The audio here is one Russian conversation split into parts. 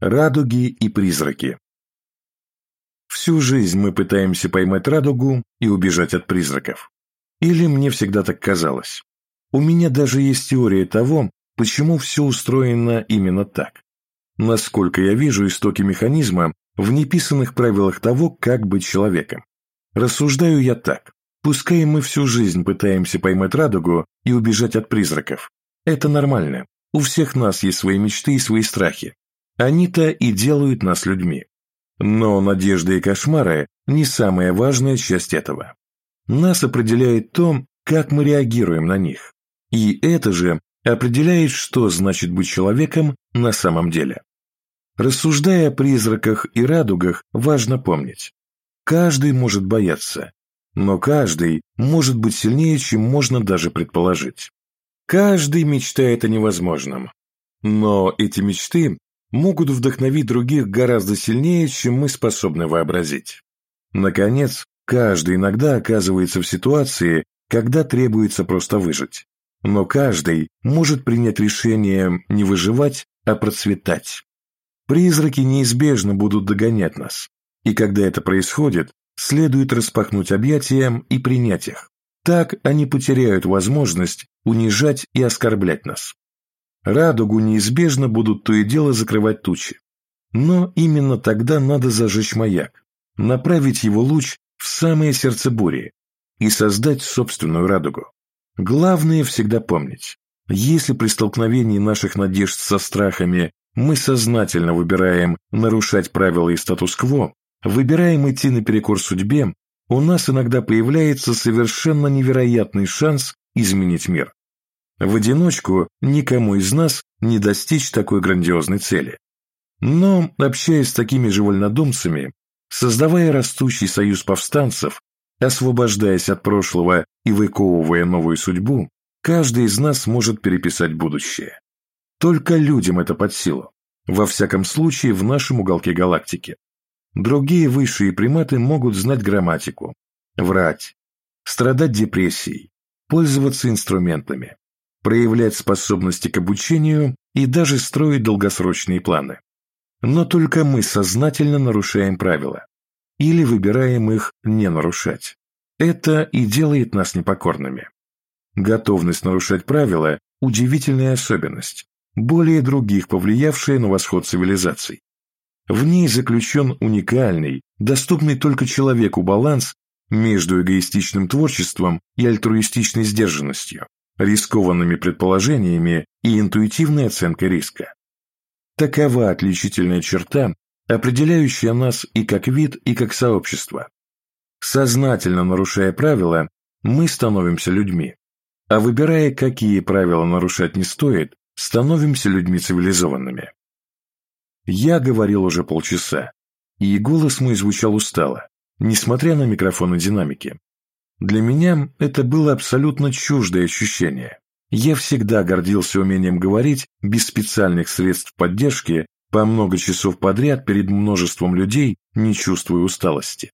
Радуги и призраки. Всю жизнь мы пытаемся поймать радугу и убежать от призраков. Или мне всегда так казалось. У меня даже есть теория того, почему все устроено именно так. Насколько я вижу истоки механизма в неписанных правилах того, как быть человеком. Рассуждаю я так. Пускай мы всю жизнь пытаемся поймать радугу и убежать от призраков. Это нормально. У всех нас есть свои мечты и свои страхи. Они-то и делают нас людьми. Но надежды и кошмары не самая важная часть этого. Нас определяет то, как мы реагируем на них. И это же определяет, что значит быть человеком на самом деле. Рассуждая о призраках и радугах, важно помнить. Каждый может бояться, но каждый может быть сильнее, чем можно даже предположить. Каждый мечтает о невозможном. Но эти мечты могут вдохновить других гораздо сильнее, чем мы способны вообразить. Наконец, каждый иногда оказывается в ситуации, когда требуется просто выжить. Но каждый может принять решение не выживать, а процветать. Призраки неизбежно будут догонять нас, и когда это происходит, следует распахнуть объятия и принять их. Так они потеряют возможность унижать и оскорблять нас. Радугу неизбежно будут то и дело закрывать тучи. Но именно тогда надо зажечь маяк, направить его луч в самое сердце бури и создать собственную радугу. Главное всегда помнить, если при столкновении наших надежд со страхами мы сознательно выбираем нарушать правила и статус-кво, выбираем идти наперекор судьбе, у нас иногда появляется совершенно невероятный шанс изменить мир. В одиночку никому из нас не достичь такой грандиозной цели. Но, общаясь с такими же вольнодумцами, создавая растущий союз повстанцев, освобождаясь от прошлого и выковывая новую судьбу, каждый из нас может переписать будущее. Только людям это под силу, во всяком случае в нашем уголке галактики. Другие высшие приматы могут знать грамматику, врать, страдать депрессией, пользоваться инструментами, проявлять способности к обучению и даже строить долгосрочные планы. Но только мы сознательно нарушаем правила или выбираем их не нарушать. Это и делает нас непокорными. Готовность нарушать правила – удивительная особенность, более других повлиявшая на восход цивилизаций. В ней заключен уникальный, доступный только человеку баланс между эгоистичным творчеством и альтруистичной сдержанностью рискованными предположениями и интуитивной оценкой риска. Такова отличительная черта, определяющая нас и как вид, и как сообщество. Сознательно нарушая правила, мы становимся людьми, а выбирая, какие правила нарушать не стоит, становимся людьми цивилизованными. Я говорил уже полчаса, и голос мой звучал устало, несмотря на микрофон и динамики. Для меня это было абсолютно чуждое ощущение. Я всегда гордился умением говорить без специальных средств поддержки по много часов подряд перед множеством людей, не чувствуя усталости.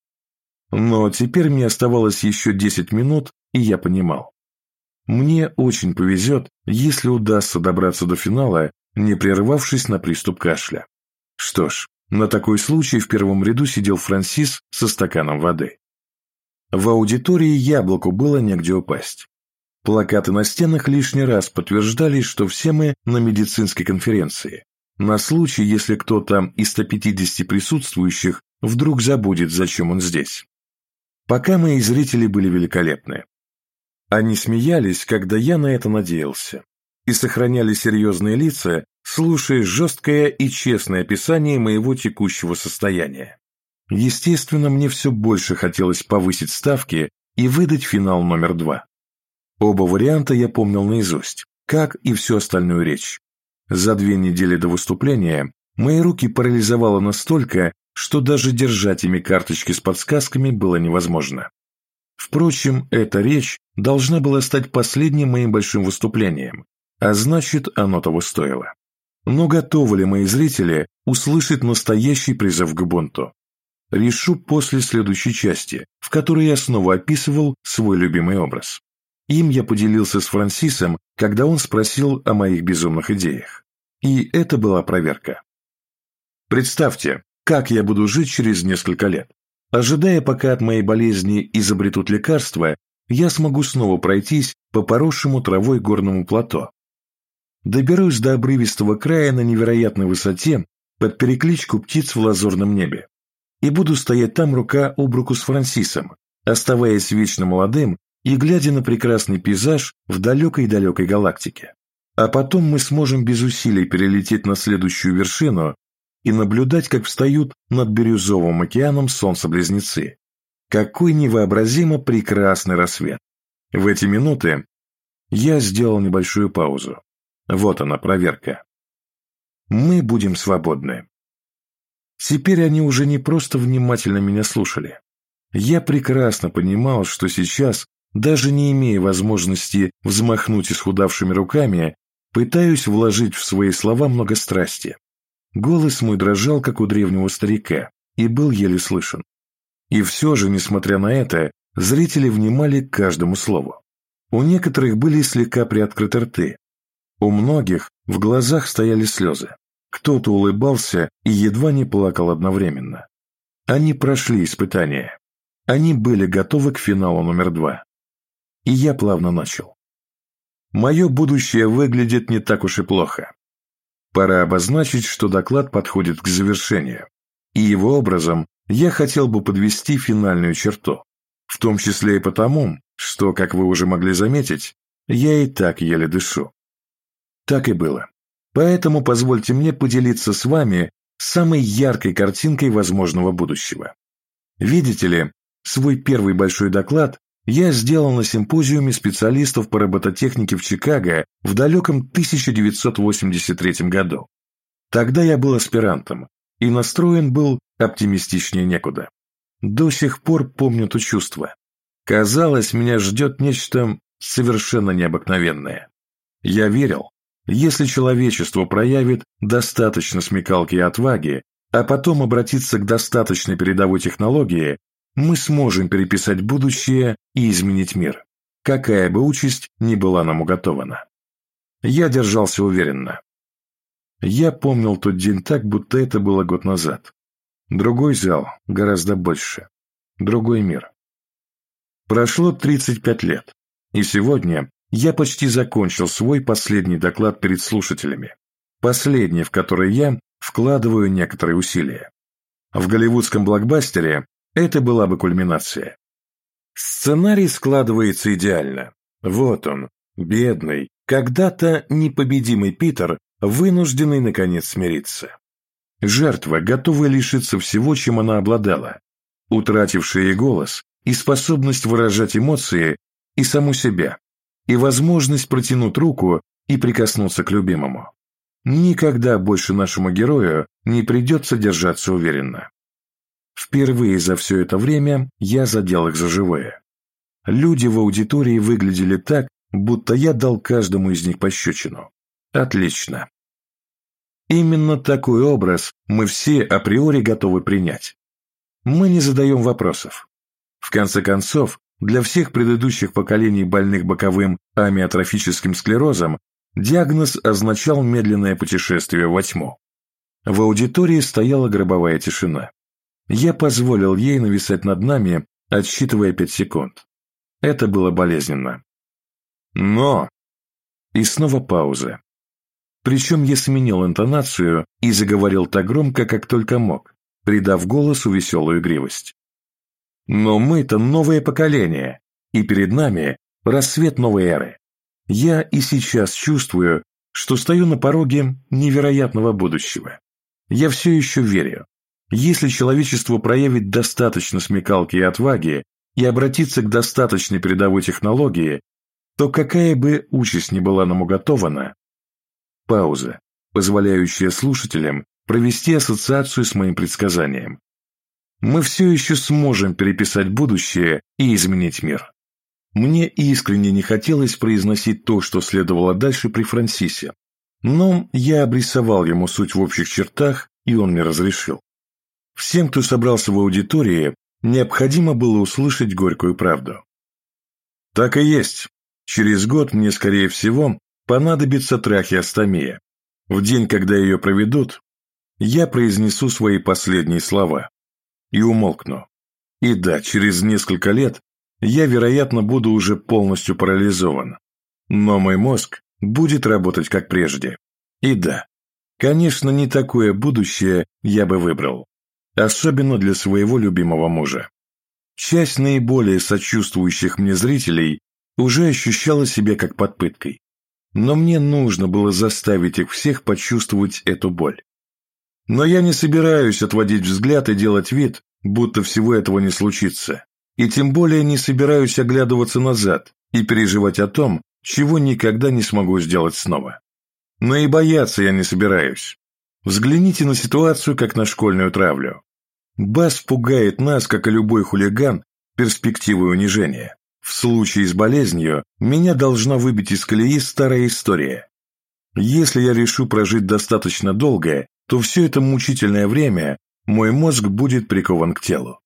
Но теперь мне оставалось еще 10 минут, и я понимал. Мне очень повезет, если удастся добраться до финала, не прервавшись на приступ кашля. Что ж, на такой случай в первом ряду сидел Франсис со стаканом воды. В аудитории яблоку было негде упасть. Плакаты на стенах лишний раз подтверждали, что все мы на медицинской конференции, на случай, если кто-то из 150 присутствующих вдруг забудет, зачем он здесь. Пока мои зрители были великолепны. Они смеялись, когда я на это надеялся, и сохраняли серьезные лица, слушая жесткое и честное описание моего текущего состояния. Естественно, мне все больше хотелось повысить ставки и выдать финал номер два. Оба варианта я помнил наизусть, как и всю остальную речь. За две недели до выступления мои руки парализовало настолько, что даже держать ими карточки с подсказками было невозможно. Впрочем, эта речь должна была стать последним моим большим выступлением, а значит, оно того стоило. Но готовы ли мои зрители услышать настоящий призыв к бунту? Решу после следующей части, в которой я снова описывал свой любимый образ. Им я поделился с Франсисом, когда он спросил о моих безумных идеях. И это была проверка. Представьте, как я буду жить через несколько лет. Ожидая, пока от моей болезни изобретут лекарства, я смогу снова пройтись по поросшему травой горному плато. Доберусь до обрывистого края на невероятной высоте под перекличку птиц в лазурном небе и буду стоять там рука об руку с Франсисом, оставаясь вечно молодым и глядя на прекрасный пейзаж в далекой-далекой галактике. А потом мы сможем без усилий перелететь на следующую вершину и наблюдать, как встают над бирюзовым океаном солнца-близнецы. Какой невообразимо прекрасный рассвет! В эти минуты я сделал небольшую паузу. Вот она, проверка. Мы будем свободны. Теперь они уже не просто внимательно меня слушали. Я прекрасно понимал, что сейчас, даже не имея возможности взмахнуть исхудавшими руками, пытаюсь вложить в свои слова много страсти. Голос мой дрожал, как у древнего старика, и был еле слышен. И все же, несмотря на это, зрители внимали к каждому слову. У некоторых были слегка приоткрыты рты. У многих в глазах стояли слезы. Кто-то улыбался и едва не плакал одновременно. Они прошли испытание. Они были готовы к финалу номер два. И я плавно начал. Мое будущее выглядит не так уж и плохо. Пора обозначить, что доклад подходит к завершению. И его образом я хотел бы подвести финальную черту. В том числе и потому, что, как вы уже могли заметить, я и так еле дышу. Так и было. Поэтому позвольте мне поделиться с вами самой яркой картинкой возможного будущего. Видите ли, свой первый большой доклад я сделал на симпозиуме специалистов по робототехнике в Чикаго в далеком 1983 году. Тогда я был аспирантом и настроен был оптимистичнее некуда. До сих пор помню то чувство. Казалось, меня ждет нечто совершенно необыкновенное. Я верил, если человечество проявит достаточно смекалки и отваги, а потом обратиться к достаточной передовой технологии, мы сможем переписать будущее и изменить мир, какая бы участь ни была нам уготована. Я держался уверенно. Я помнил тот день так, будто это было год назад. Другой зал, гораздо больше. Другой мир. Прошло 35 лет, и сегодня я почти закончил свой последний доклад перед слушателями. Последний, в который я вкладываю некоторые усилия. В голливудском блокбастере это была бы кульминация. Сценарий складывается идеально. Вот он, бедный, когда-то непобедимый Питер, вынужденный наконец смириться. Жертва, готовая лишиться всего, чем она обладала, утратившая и голос, и способность выражать эмоции, и саму себя, и возможность протянуть руку и прикоснуться к любимому. Никогда больше нашему герою не придется держаться уверенно. Впервые за все это время я задел их за живое. Люди в аудитории выглядели так, будто я дал каждому из них пощечину. Отлично. Именно такой образ мы все априори готовы принять. Мы не задаем вопросов. В конце концов, для всех предыдущих поколений больных боковым амиотрофическим склерозом диагноз означал медленное путешествие во тьму. В аудитории стояла гробовая тишина. Я позволил ей нависать над нами, отсчитывая пять секунд. Это было болезненно. Но... И снова пауза. Причем я сменил интонацию и заговорил так громко, как только мог, придав голосу веселую игривость. Но мы-то новое поколение, и перед нами рассвет новой эры. Я и сейчас чувствую, что стою на пороге невероятного будущего. Я все еще верю. Если человечество проявит достаточно смекалки и отваги и обратится к достаточной передовой технологии, то какая бы участь ни была нам уготована, пауза, позволяющая слушателям провести ассоциацию с моим предсказанием, мы все еще сможем переписать будущее и изменить мир. Мне искренне не хотелось произносить то, что следовало дальше при Франсисе, но я обрисовал ему суть в общих чертах, и он мне разрешил. Всем, кто собрался в аудитории, необходимо было услышать горькую правду. Так и есть. Через год мне, скорее всего, понадобится трахеостомия. В день, когда ее проведут, я произнесу свои последние слова и умолкну. И да, через несколько лет я, вероятно, буду уже полностью парализован. Но мой мозг будет работать как прежде. И да, конечно, не такое будущее я бы выбрал. Особенно для своего любимого мужа. Часть наиболее сочувствующих мне зрителей уже ощущала себя как под пыткой. Но мне нужно было заставить их всех почувствовать эту боль. Но я не собираюсь отводить взгляд и делать вид, будто всего этого не случится. И тем более не собираюсь оглядываться назад и переживать о том, чего никогда не смогу сделать снова. Но и бояться я не собираюсь. Взгляните на ситуацию, как на школьную травлю. Бас пугает нас, как и любой хулиган, перспективой унижения. В случае с болезнью меня должна выбить из колеи старая история. Если я решу прожить достаточно долго, то все это мучительное время мой мозг будет прикован к телу.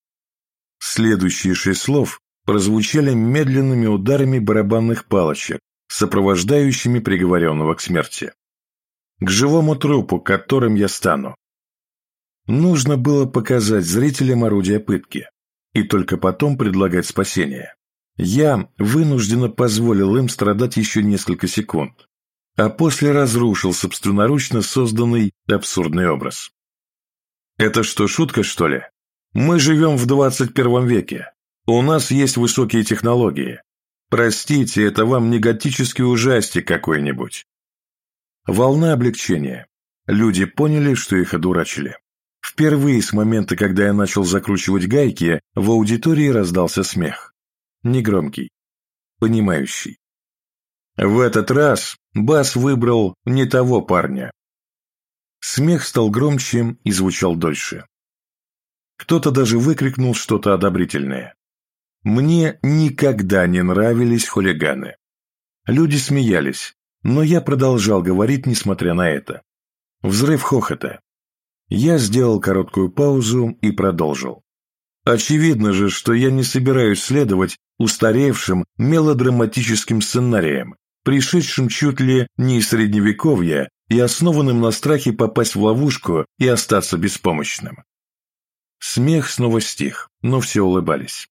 Следующие шесть слов прозвучали медленными ударами барабанных палочек, сопровождающими приговоренного к смерти. К живому трупу, которым я стану. Нужно было показать зрителям орудие пытки и только потом предлагать спасение. Я вынужденно позволил им страдать еще несколько секунд, а после разрушил собственноручно созданный абсурдный образ. Это что, шутка, что ли? Мы живем в 21 веке. У нас есть высокие технологии. Простите, это вам не готический ужастик какой-нибудь. Волна облегчения. Люди поняли, что их одурачили. Впервые с момента, когда я начал закручивать гайки, в аудитории раздался смех негромкий, понимающий. В этот раз Бас выбрал не того парня. Смех стал громче и звучал дольше. Кто-то даже выкрикнул что-то одобрительное. Мне никогда не нравились хулиганы. Люди смеялись, но я продолжал говорить, несмотря на это. Взрыв хохота. Я сделал короткую паузу и продолжил. Очевидно же, что я не собираюсь следовать устаревшим мелодраматическим сценариям, пришедшим чуть ли не из средневековья и основанным на страхе попасть в ловушку и остаться беспомощным. Смех снова стих, но все улыбались.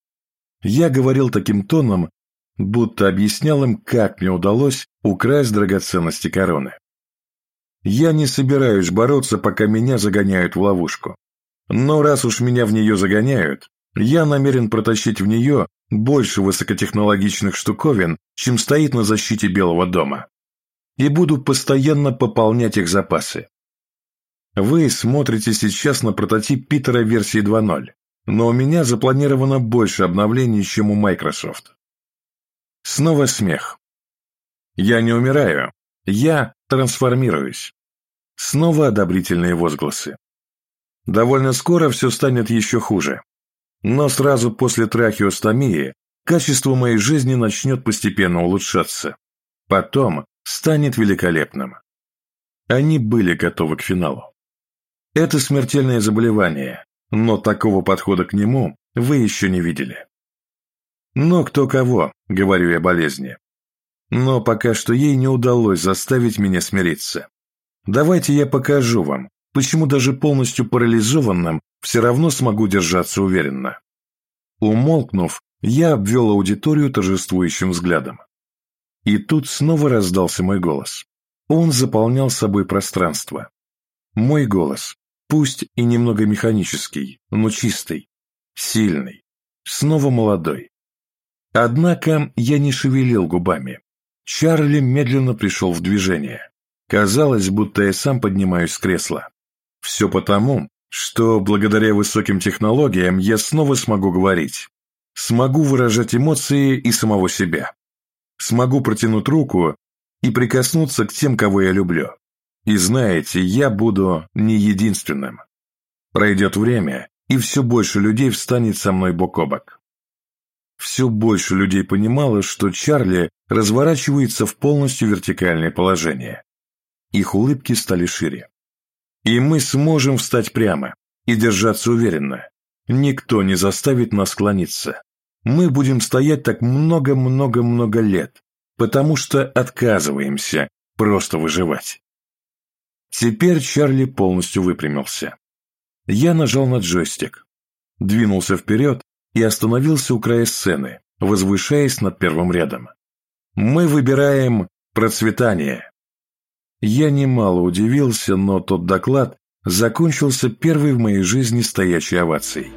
Я говорил таким тоном, будто объяснял им, как мне удалось украсть драгоценности короны. Я не собираюсь бороться, пока меня загоняют в ловушку. Но раз уж меня в нее загоняют, я намерен протащить в нее больше высокотехнологичных штуковин, чем стоит на защите Белого дома. И буду постоянно пополнять их запасы. Вы смотрите сейчас на прототип Питера версии 2.0, но у меня запланировано больше обновлений, чем у Microsoft. Снова смех. Я не умираю, я трансформируюсь. Снова одобрительные возгласы. Довольно скоро все станет еще хуже. Но сразу после трахеостомии качество моей жизни начнет постепенно улучшаться. Потом станет великолепным. Они были готовы к финалу. Это смертельное заболевание, но такого подхода к нему вы еще не видели. Но кто кого, говорю я болезни. Но пока что ей не удалось заставить меня смириться. Давайте я покажу вам, почему даже полностью парализованным все равно смогу держаться уверенно. Умолкнув, я обвел аудиторию торжествующим взглядом. И тут снова раздался мой голос. Он заполнял собой пространство. Мой голос, пусть и немного механический, но чистый, сильный, снова молодой. Однако я не шевелил губами. Чарли медленно пришел в движение. Казалось, будто я сам поднимаюсь с кресла. Все потому, что благодаря высоким технологиям я снова смогу говорить. Смогу выражать эмоции и самого себя. Смогу протянуть руку и прикоснуться к тем, кого я люблю. И знаете, я буду не единственным. Пройдет время, и все больше людей встанет со мной бок о бок. Все больше людей понимало, что Чарли разворачивается в полностью вертикальное положение. Их улыбки стали шире. И мы сможем встать прямо и держаться уверенно. Никто не заставит нас склониться. Мы будем стоять так много-много-много лет, потому что отказываемся просто выживать. Теперь Чарли полностью выпрямился. Я нажал на джойстик, двинулся вперед и остановился у края сцены, возвышаясь над первым рядом. Мы выбираем процветание. Я немало удивился, но тот доклад закончился первой в моей жизни стоячей овацией.